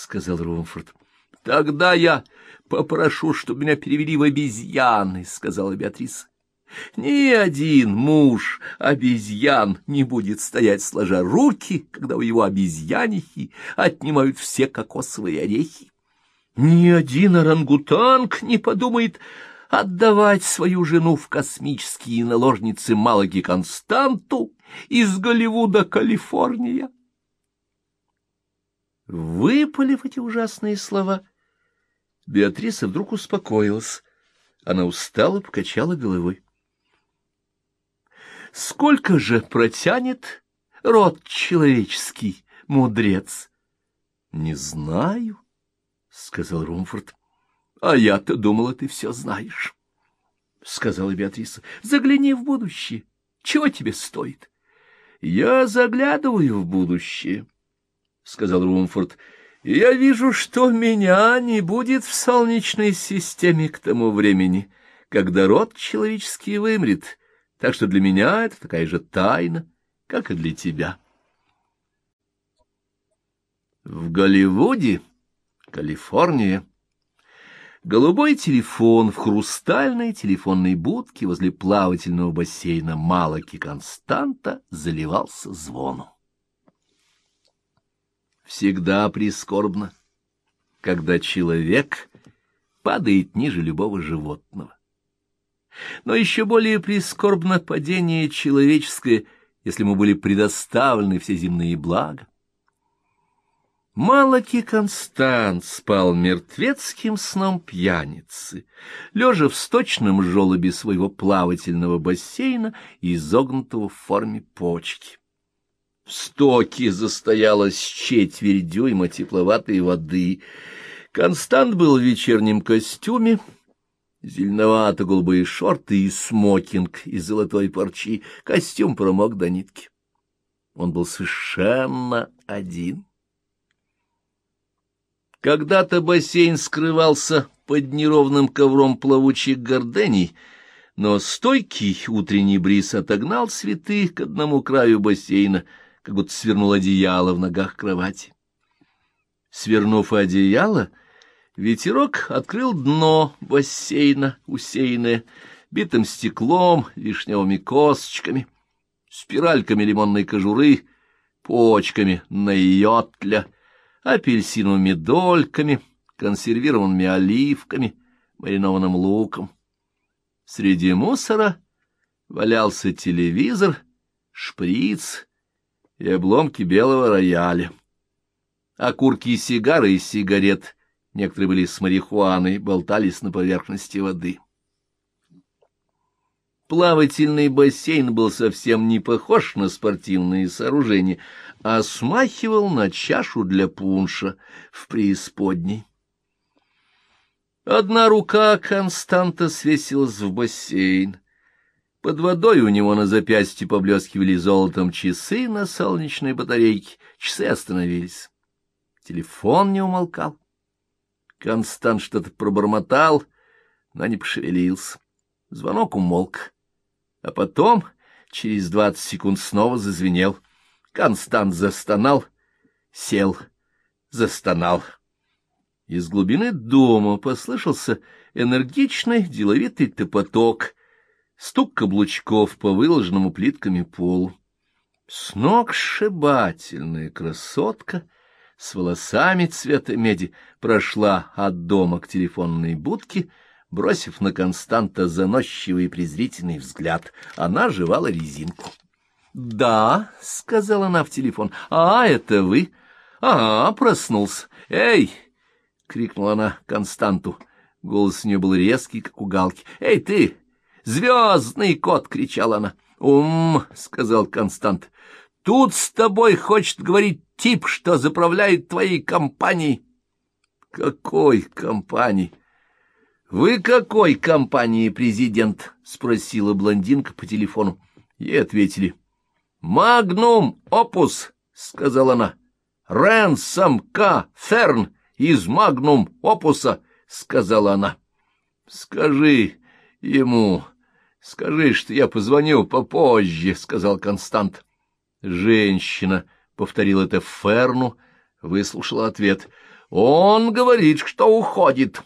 сказал Румфорд. — Тогда я попрошу, чтобы меня перевели в обезьяны, — сказала Беатриса. Ни один муж обезьян не будет стоять сложа руки, когда у его обезьянихи отнимают все кокосовые орехи. Ни один орангутанг не подумает отдавать свою жену в космические наложницы Малаги Константу из Голливуда, Калифорния. Выпалив эти ужасные слова, Беатриса вдруг успокоилась. Она устало покачала головой. Сколько же протянет род человеческий, мудрец? — Не знаю, — сказал Румфорд. — А я-то думала, ты все знаешь, — сказала Беатриса. — Загляни в будущее. Чего тебе стоит? — Я заглядываю в будущее, — сказал Румфорд. — я вижу, что меня не будет в солнечной системе к тому времени, когда род человеческий вымрет, так что для меня это такая же тайна, как и для тебя. В Голливуде, Калифорния, голубой телефон в хрустальной телефонной будке возле плавательного бассейна Малаки Константа заливался звоном. Всегда прискорбно, когда человек падает ниже любого животного. Но еще более прискорбно падение человеческое, если ему были предоставлены все земные блага. Малаки Констант спал мертвецким сном пьяницы, лежа в сточном желобе своего плавательного бассейна, изогнутого в форме почки. В стоке застоялась четверть дюйма тепловатой воды. Констант был в вечернем костюме, Зеленовато-голубые шорты и смокинг из золотой парчи, костюм промок до нитки. Он был совершенно один. Когда-то бассейн скрывался под неровным ковром плавучих гордений, но стойкий утренний бриз отогнал цветы к одному краю бассейна, как будто свернул одеяло в ногах кровати. Свернув одеяло, Ветерок открыл дно бассейна, усеянное битым стеклом, вишневыми косточками, спиральками лимонной кожуры, почками найотля, апельсиновыми дольками, консервированными оливками, маринованным луком. Среди мусора валялся телевизор, шприц и обломки белого рояля. Окурки сигары и сигарет — некоторые были с марихуаной, болтались на поверхности воды. Плавательный бассейн был совсем не похож на спортивные сооружения, а смахивал на чашу для пунша в преисподней. Одна рука Константа свесилась в бассейн. Под водой у него на запястье поблескивали золотом часы на солнечной батарейке. Часы остановились. Телефон не умолкал. Констант что-то пробормотал, но не пошевелился. Звонок умолк. А потом, через двадцать секунд, снова зазвенел. Констант застонал, сел, застонал. Из глубины дома послышался энергичный деловитый топоток, стук каблучков по выложенному плитками полу. Сногсшибательная красотка — с волосами цвета меди прошла от дома к телефонной будке, бросив на Константа заносчивый и презрительный взгляд. Она жевала резинку. — Да, — сказала она в телефон, — а это вы? — А, проснулся. — Эй! — крикнула она Константу. Голос у нее был резкий, как у галки. — Эй, ты! Звездный кот! — кричала она. — Ум! — сказал Констант. — Тут с тобой хочет говорить тип, что заправляет твоей компанией. — Какой компанией? — Вы какой компании президент? — спросила блондинка по телефону. Ей ответили. — Магнум Опус, — сказала она. — Рэнсом К. Ферн из Магнум Опуса, — сказала она. — Скажи ему, скажи, что я позвоню попозже, — сказал Констант. Женщина повторил это Ферну, выслушала ответ. Он говорит, что уходит.